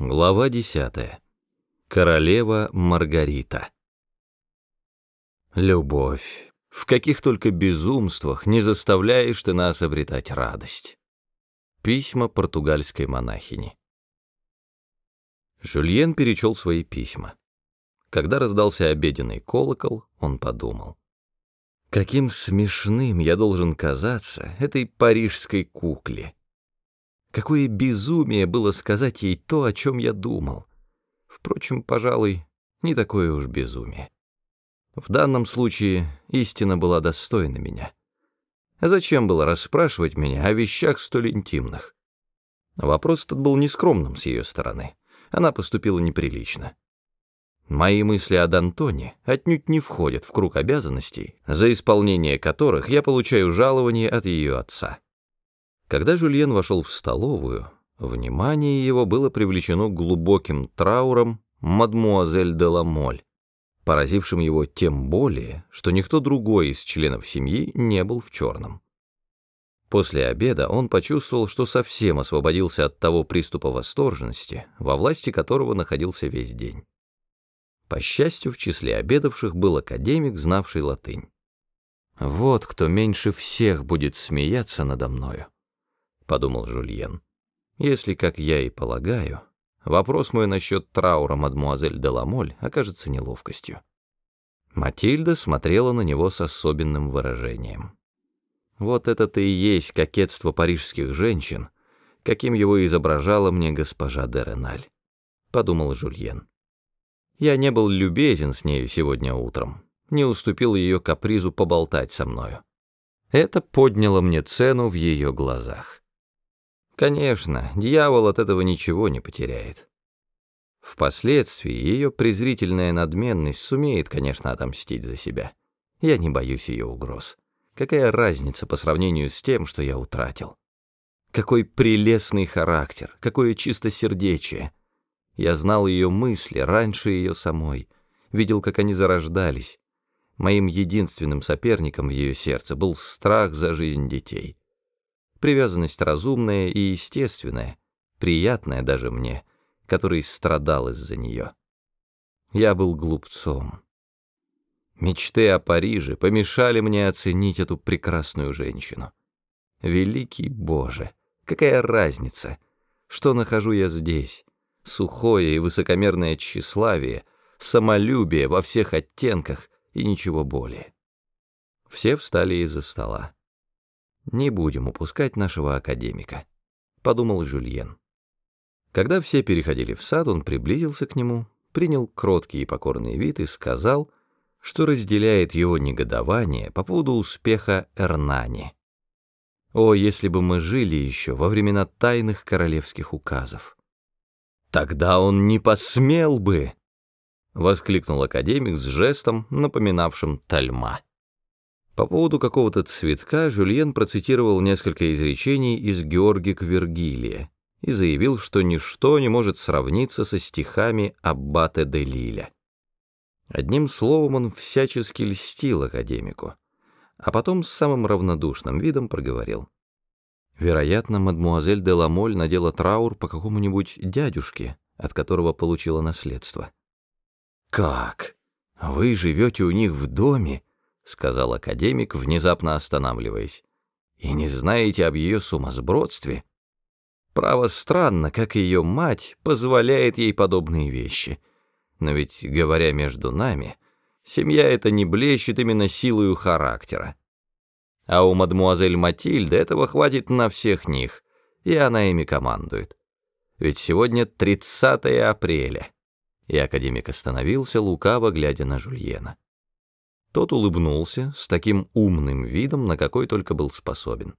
Глава десятая. Королева Маргарита. Любовь. В каких только безумствах не заставляешь ты нас обретать радость. Письма португальской монахини. Жюльен перечел свои письма. Когда раздался обеденный колокол, он подумал. Каким смешным я должен казаться этой парижской кукле. Какое безумие было сказать ей то, о чем я думал. Впрочем, пожалуй, не такое уж безумие. В данном случае истина была достойна меня. Зачем было расспрашивать меня о вещах столь интимных? Вопрос этот был нескромным с ее стороны. Она поступила неприлично. Мои мысли о Д'Антоне отнюдь не входят в круг обязанностей, за исполнение которых я получаю жалование от ее отца. Когда Жюльен вошел в столовую, внимание его было привлечено глубоким трауром мадмуазель де Ламоль, поразившим его тем более, что никто другой из членов семьи не был в черном. После обеда он почувствовал, что совсем освободился от того приступа восторженности, во власти которого находился весь день. По счастью, в числе обедавших был академик, знавший латынь. «Вот кто меньше всех будет смеяться надо мною», — подумал Жульен. «Если, как я и полагаю, вопрос мой насчет траура мадмуазель де Ламоль окажется неловкостью». Матильда смотрела на него с особенным выражением. Вот это-то и есть кокетство парижских женщин, каким его изображала мне госпожа де Реналь, — подумал Жульен. Я не был любезен с нею сегодня утром, не уступил ее капризу поболтать со мною. Это подняло мне цену в ее глазах. Конечно, дьявол от этого ничего не потеряет. Впоследствии ее презрительная надменность сумеет, конечно, отомстить за себя. Я не боюсь ее угроз. Какая разница по сравнению с тем, что я утратил? Какой прелестный характер, какое чистосердечие. Я знал ее мысли раньше ее самой, видел, как они зарождались. Моим единственным соперником в ее сердце был страх за жизнь детей привязанность разумная и естественная, приятная даже мне, который страдал из-за нее. Я был глупцом. Мечты о Париже помешали мне оценить эту прекрасную женщину. Великий Боже, какая разница, что нахожу я здесь, сухое и высокомерное тщеславие, самолюбие во всех оттенках и ничего более. Все встали из-за стола. «Не будем упускать нашего академика», — подумал Жюльен. Когда все переходили в сад, он приблизился к нему, принял кроткий и покорный вид и сказал, что разделяет его негодование по поводу успеха Эрнани. О, если бы мы жили еще во времена тайных королевских указов! Тогда он не посмел бы! — воскликнул академик с жестом, напоминавшим тальма. По поводу какого-то цветка Жюльен процитировал несколько изречений из Георгик Вергилия и заявил, что ничто не может сравниться со стихами Аббате де Лиля. Одним словом, он всячески льстил академику, а потом с самым равнодушным видом проговорил. Вероятно, мадмуазель де Ламоль надела траур по какому-нибудь дядюшке, от которого получила наследство. «Как? Вы живете у них в доме?» — сказал академик, внезапно останавливаясь. «И не знаете об ее сумасбродстве? Право странно, как ее мать позволяет ей подобные вещи. Но ведь, говоря между нами, семья эта не блещет именно силою характера. А у мадмуазель Матильды этого хватит на всех них, и она ими командует. Ведь сегодня 30 апреля». И академик остановился, лукаво глядя на Жульена. Тот улыбнулся с таким умным видом, на какой только был способен.